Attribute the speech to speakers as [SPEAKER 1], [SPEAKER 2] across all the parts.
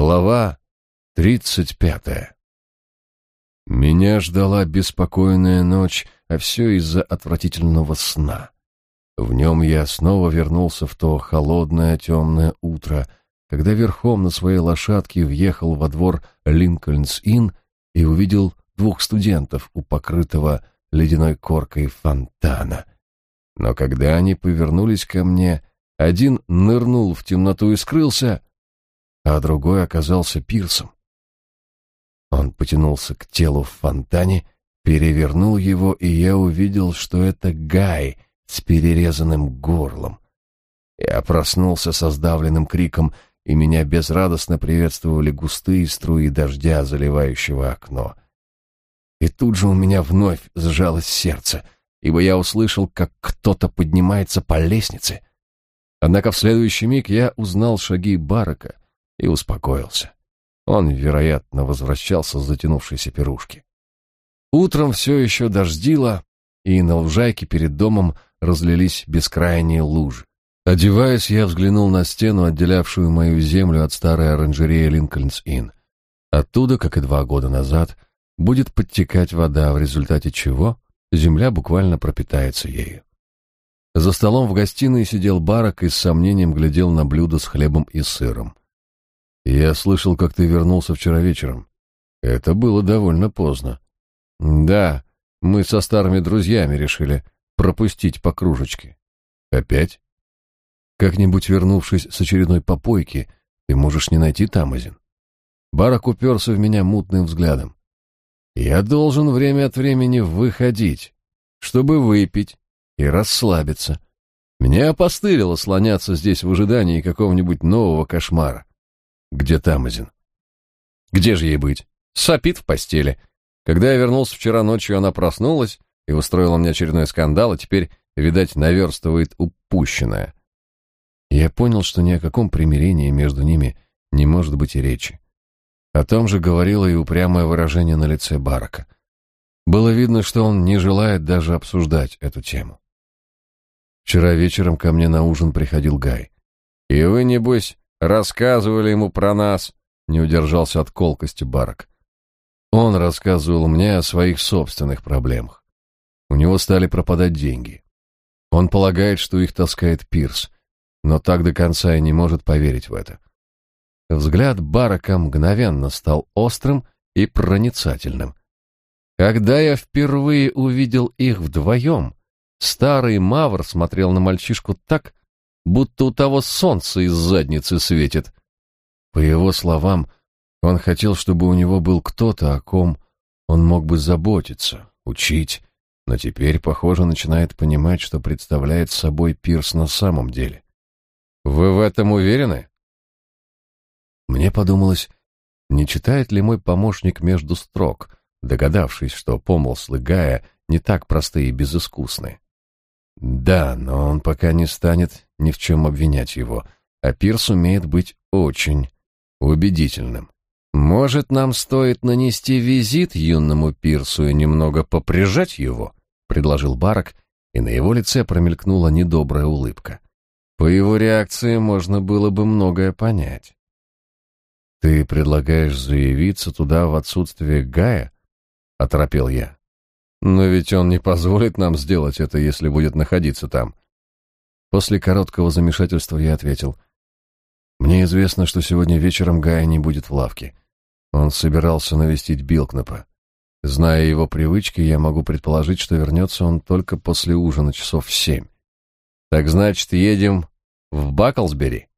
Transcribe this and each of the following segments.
[SPEAKER 1] Глава тридцать пятая. Меня ждала беспокойная ночь, а все из-за отвратительного сна. В нем я снова вернулся в то холодное темное утро, когда верхом на своей лошадке въехал во двор Линкольнс-Инн и увидел двух студентов у покрытого ледяной коркой фонтана. Но когда они повернулись ко мне, один нырнул в темноту и скрылся, а другой оказался пирсом. Он потянулся к телу в фонтане, перевернул его, и я увидел, что это Гай с перерезанным горлом. Я проснулся со сдавленным криком, и меня безрадостно приветствовали густые струи дождя, заливающего окно. И тут же у меня вновь сжалось сердце, ибо я услышал, как кто-то поднимается по лестнице. Однако в следующий миг я узнал шаги Барака — и успокоился. Он, вероятно, возвращался с затянувшейся пирушки. Утром все еще дождило, и на лужайке перед домом разлились бескрайние лужи. Одеваясь, я взглянул на стену, отделявшую мою землю от старой оранжереи Линкольнс-Инн. Оттуда, как и два года назад, будет подтекать вода, в результате чего земля буквально пропитается ею. За столом в гостиной сидел барак и с сомнением глядел на блюдо с хлебом и сыром. Я слышал, как ты вернулся вчера вечером. Это было довольно поздно. Да, мы со старыми друзьями решили пропустить по кружечке. Опять? Как-нибудь вернувшись с очередной попойки, ты можешь не найти Тамазин. Барак уперся в меня мутным взглядом. Я должен время от времени выходить, чтобы выпить и расслабиться. Меня опостылило слоняться здесь в ожидании какого-нибудь нового кошмара. Где Тамазин? Где же ей быть? Сопит в постели. Когда я вернулся вчера ночью, она проснулась и устроила мне очередной скандал, а теперь, видать, наверстывает упущенное. Я понял, что ни о каком примирении между ними не может быть и речи. О том же говорило и упрямое выражение на лице Барака. Было видно, что он не желает даже обсуждать эту тему. Вчера вечером ко мне на ужин приходил Гай. «И вы, небось, Рассказывали ему про нас, не удержался от колкости Барак. Он рассказывал мне о своих собственных проблемах. У него стали пропадать деньги. Он полагает, что их таскает Пирс, но так до конца и не может поверить в это. Взгляд Барака мгновенно стал острым и проницательным. Когда я впервые увидел их вдвоем, старый Мавр смотрел на мальчишку так, будто у того солнце из задницы светит. По его словам, он хотел, чтобы у него был кто-то, о ком он мог бы заботиться, учить, но теперь, похоже, начинает понимать, что представляет собой Пирс на самом деле. Вы в этом уверены? Мне подумалось, не читает ли мой помощник между строк, догадавшись, что помыслы Гая не так простые и безыскусны. Да, но он пока не станет ни в чем обвинять его, а Пирс умеет быть очень убедительным. Может, нам стоит нанести визит юному Пирсу и немного поприжать его, предложил Барак, и на его лице промелькнула недобрая улыбка. По его реакции можно было бы многое понять. Ты предлагаешь заявиться туда в отсутствие Гая? оторопел я. Но ведь он не позволит нам сделать это, если будет находиться там. После короткого замешательства я ответил. Мне известно, что сегодня вечером Гая не будет в лавке. Он собирался навестить Билкнапа. Зная его привычки, я могу предположить, что вернется он только после ужина часов в семь. Так значит, едем в Баклсбери?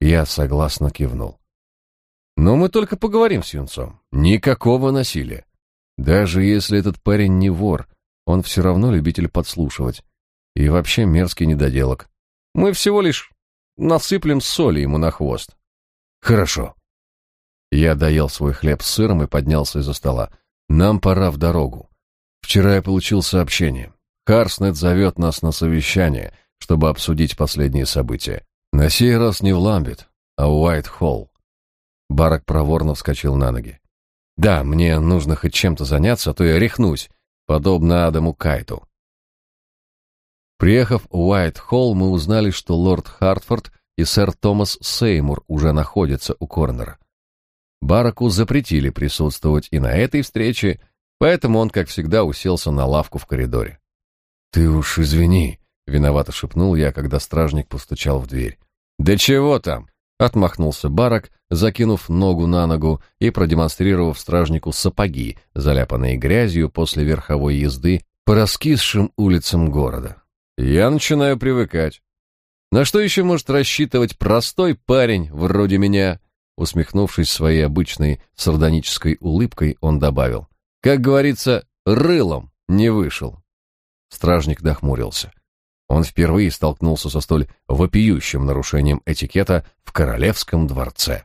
[SPEAKER 1] Я согласно кивнул. Но мы только поговорим с юнцом. Никакого насилия. Даже если этот парень не вор, он все равно любитель подслушивать. И вообще мерзкий недоделок. Мы всего лишь насыплем соли ему на хвост. Хорошо. Я доел свой хлеб с сыром и поднялся из-за стола. Нам пора в дорогу. Вчера я получил сообщение. Харснет зовет нас на совещание, чтобы обсудить последние события. На сей раз не в Ламбет, а в Уайт-Холл. Барак проворно вскочил на ноги. Да, мне нужно хоть чем-то заняться, а то я рехнусь, подобно Адаму Кайту. Приехав в Уайт-Холл, мы узнали, что лорд Хартфорд и сэр Томас Сеймур уже находятся у Корнера. Бараку запретили присутствовать и на этой встрече, поэтому он, как всегда, уселся на лавку в коридоре. «Ты уж извини», — виновато шепнул я, когда стражник постучал в дверь. «Да чего там?» — отмахнулся Барак, закинув ногу на ногу и продемонстрировав стражнику сапоги, заляпанные грязью после верховой езды по раскисшим улицам города. «Я начинаю привыкать. На что еще может рассчитывать простой парень вроде меня?» Усмехнувшись своей обычной сардонической улыбкой, он добавил. «Как говорится, рылом не вышел». Стражник дохмурился. Он впервые столкнулся со столь вопиющим нарушением этикета в королевском дворце.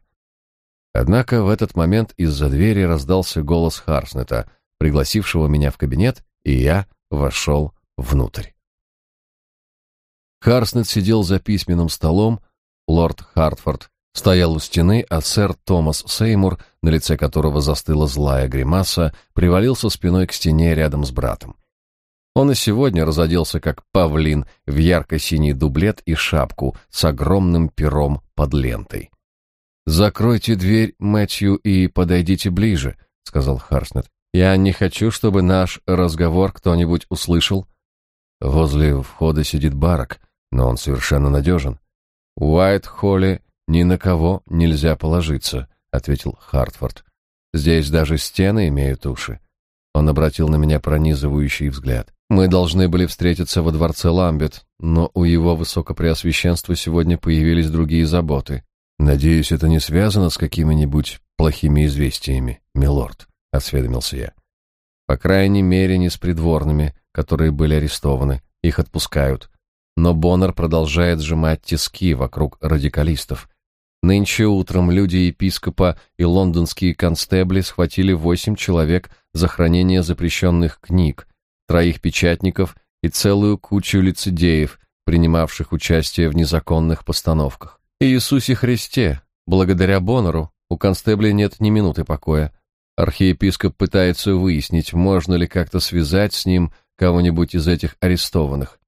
[SPEAKER 1] Однако в этот момент из-за двери раздался голос Харснета, пригласившего меня в кабинет, и я вошел внутрь. Харснет сидел за письменным столом, лорд Хартфорд стоял у стены, а сэр Томас Сеймур, на лице которого застыла злая гримаса, привалился спиной к стене рядом с братом. Он и сегодня разоделся как павлин в ярко-синий дублет и шапку с огромным пером под лентой. «Закройте дверь, Мэтью, и подойдите ближе», — сказал Харснет. «Я не хочу, чтобы наш разговор кто-нибудь услышал». Возле входа сидит барак, но он совершенно надежен. «Уайт-Холли ни на кого нельзя положиться», — ответил Хартфорд. «Здесь даже стены имеют уши». Он обратил на меня пронизывающий взгляд. Мы должны были встретиться во дворце Ламбет, но у его высокопреосвященства сегодня появились другие заботы. Надеюсь, это не связано с какими-нибудь плохими известиями, милорд, осведомился я. По крайней мере, не с придворными, которые были арестованы. Их отпускают. Но Боннер продолжает сжимать тиски вокруг радикалистов. Нынче утром люди епископа и лондонские констебли схватили восемь человек за хранение запрещенных книг, троих печатников и целую кучу лицедеев, принимавших участие в незаконных постановках. Иисусе Христе, благодаря Боннеру, у констебля нет ни минуты покоя. Архиепископ пытается выяснить, можно ли как-то связать с ним кого-нибудь из этих арестованных.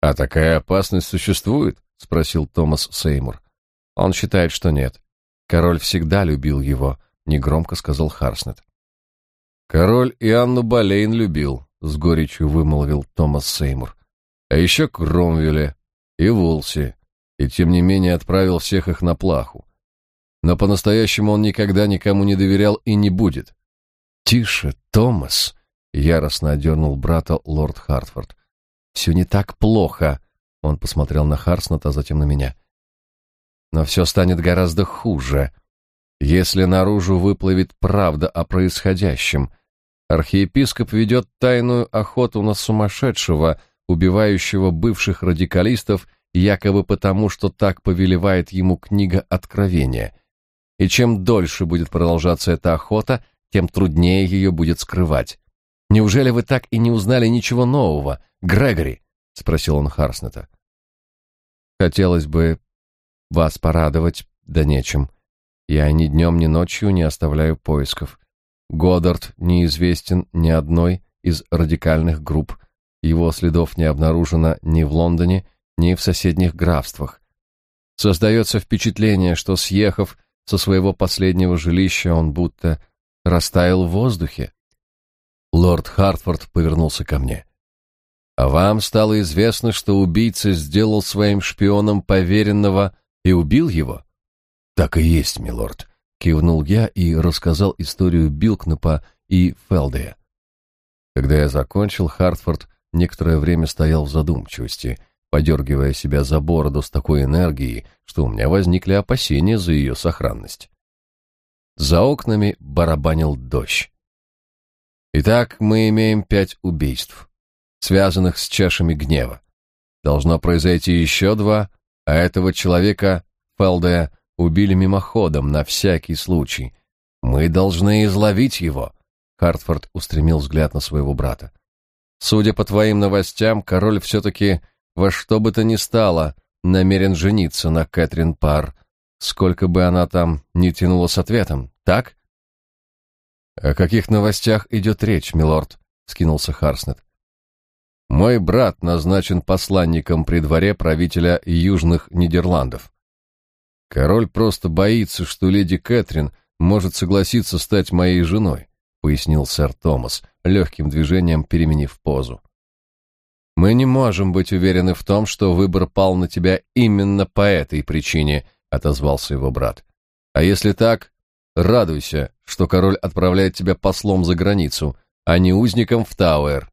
[SPEAKER 1] «А такая опасность существует?» — спросил Томас Сеймур. Он считает, что нет. Король всегда любил его, негромко сказал Харснет. Король и Анну Болейн любил, с горечью вымолвил Томас Сеймур. А еще Кромвеля и Вулси, и тем не менее отправил всех их на плаху. Но по-настоящему он никогда никому не доверял и не будет. Тише, Томас, яростно одернул брата лорд Хартфорд. «Все не так плохо. Он посмотрел на Харснета, а затем на меня. Но все станет гораздо хуже, если наружу выплывет правда о происходящем. Архиепископ ведет тайную охоту на сумасшедшего, убивающего бывших радикалистов, якобы потому, что так повелевает ему книга Откровения. И чем дольше будет продолжаться эта охота, тем труднее ее будет скрывать. Неужели вы так и не узнали ничего нового, Грегори? спросил он Харснета. Хотелось бы вас порадовать, да нечем. Я ни днем, ни ночью не оставляю поисков. Годдард неизвестен ни одной из радикальных групп. Его следов не обнаружено ни в Лондоне, ни в соседних графствах. Создается впечатление, что, съехав со своего последнего жилища, он будто растаял в воздухе. Лорд Хартфорд повернулся ко мне. «А вам стало известно, что убийца сделал своим шпионом поверенного и убил его? Так и есть, милорд, кивнул я и рассказал историю Билкнапа и Фелдея. Когда я закончил, Хартфорд некоторое время стоял в задумчивости, подергивая себя за бороду с такой энергией, что у меня возникли опасения за ее сохранность. За окнами барабанил дождь. Итак, мы имеем пять убийств, связанных с чашами гнева. Должно произойти еще два, а этого человека, Фелдея, убили мимоходом, на всякий случай. Мы должны изловить его. Хартфорд устремил взгляд на своего брата. Судя по твоим новостям, король все-таки во что бы то ни стало намерен жениться на Кэтрин Пар, сколько бы она там ни тянула с ответом, так? О каких новостях идет речь, милорд? скинулся Харснет. Мой брат назначен посланником при дворе правителя Южных Нидерландов. Король просто боится, что леди Кэтрин может согласиться стать моей женой, пояснил сэр Томас, легким движением переменив позу. Мы не можем быть уверены в том, что выбор пал на тебя именно по этой причине, отозвался его брат. А если так, радуйся, что король отправляет тебя послом за границу, а не узником в Тауэр.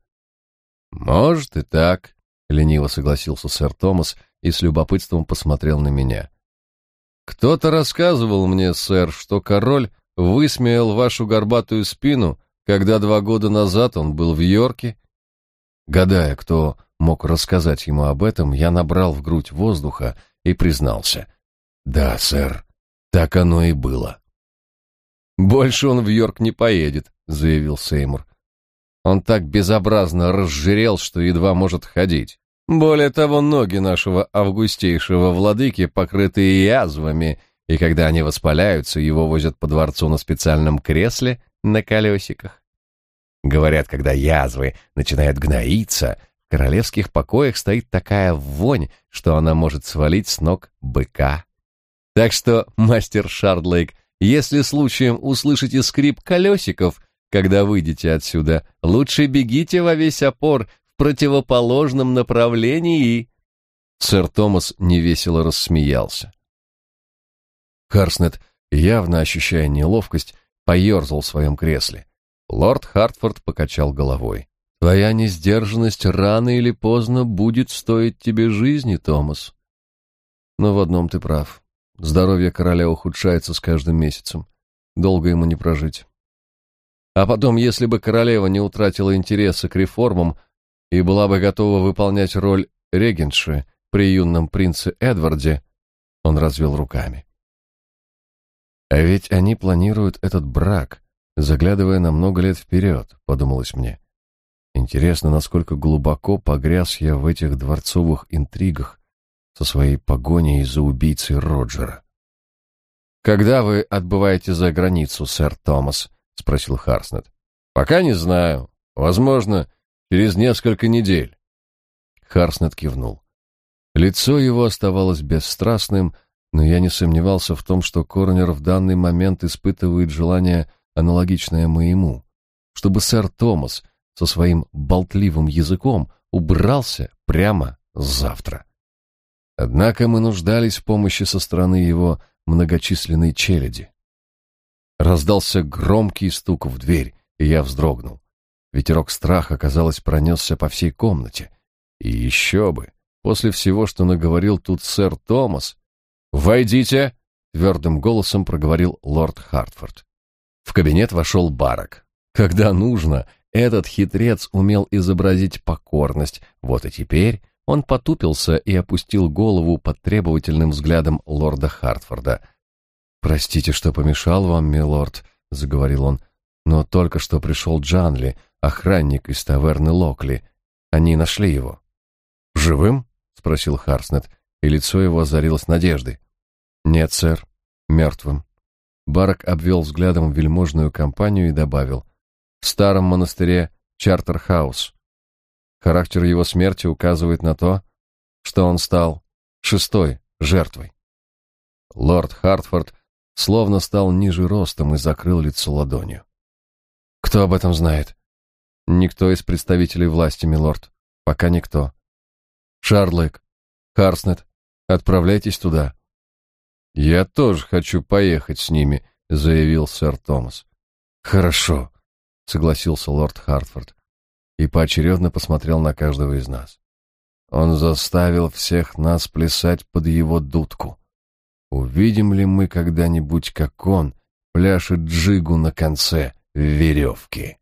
[SPEAKER 1] Может и так, лениво согласился сэр Томас и с любопытством посмотрел на меня. Кто-то рассказывал мне, сэр, что король высмеял вашу горбатую спину, когда два года назад он был в Йорке Гадая, кто мог рассказать ему об этом, я набрал в грудь воздуха и признался. «Да, сэр, так оно и было». «Больше он в Йорк не поедет», — заявил Сеймур. «Он так безобразно разжирел, что едва может ходить. Более того, ноги нашего августейшего владыки покрыты язвами, и когда они воспаляются, его возят по дворцу на специальном кресле на колесиках. Говорят, когда язвы начинают гноиться, в королевских покоях стоит такая вонь, что она может свалить с ног быка. Так что, мастер Шардлейк, если случаем услышите скрип колесиков, когда выйдете отсюда, лучше бегите во весь опор в противоположном направлении. Сэр Томас невесело рассмеялся. Харснет, явно ощущая неловкость, поерзал в своем кресле. Лорд Хартфорд покачал головой. Твоя несдержанность рано или поздно будет стоить тебе жизни, Томас. Но в одном ты прав. Здоровье короля ухудшается с каждым месяцем. Долго ему не прожить. А потом, если бы королева не утратила интереса к реформам и была бы готова выполнять роль регенши при юном принце Эдварде, он развел руками. А ведь они планируют этот брак заглядывая на много лет вперед, подумалось мне. Интересно, насколько глубоко погряз я в этих дворцовых интригах со своей погоней за убийцей Роджера. «Когда вы отбываете за границу, сэр Томас?» — спросил Харснет. «Пока не знаю. Возможно, через несколько недель». Харснет кивнул. Лицо его оставалось бесстрастным, но я не сомневался в том, что Корнер в данный момент испытывает желание аналогичное моему, чтобы сэр Томас со своим болтливым языком убрался прямо завтра. Однако мы нуждались в помощи со стороны его многочисленной челяди. Раздался громкий стук в дверь, и я вздрогнул. Ветерок страха, казалось, пронесся по всей комнате. И еще бы, после всего, что наговорил тут сэр Томас. «Войдите!» — твердым голосом проговорил лорд Хартфорд. В кабинет вошел Барак. Когда нужно, этот хитрец умел изобразить покорность. Вот и теперь он потупился и опустил голову под требовательным взглядом лорда Хартфорда. «Простите, что помешал вам, милорд», — заговорил он, — «но только что пришел Джанли, охранник из таверны Локли. Они нашли его». «Живым?» — спросил Харснет, и лицо его озарилось надеждой. «Нет, сэр, мертвым». Барак обвел взглядом вельможную компанию и добавил. В старом монастыре Чартерхаус. Характер его смерти указывает на то, что он стал шестой жертвой. Лорд Хартфорд словно стал ниже ростом и закрыл лицо ладонью. Кто об этом знает? Никто из представителей власти, милорд. Пока никто. Шарлэк, Харснет, отправляйтесь туда. «Я тоже хочу поехать с ними», — заявил сэр Томас. «Хорошо», — согласился лорд Хартфорд и поочередно посмотрел на каждого из нас. Он заставил всех нас плясать под его дудку. Увидим ли мы когда-нибудь, как он пляшет джигу на конце веревки?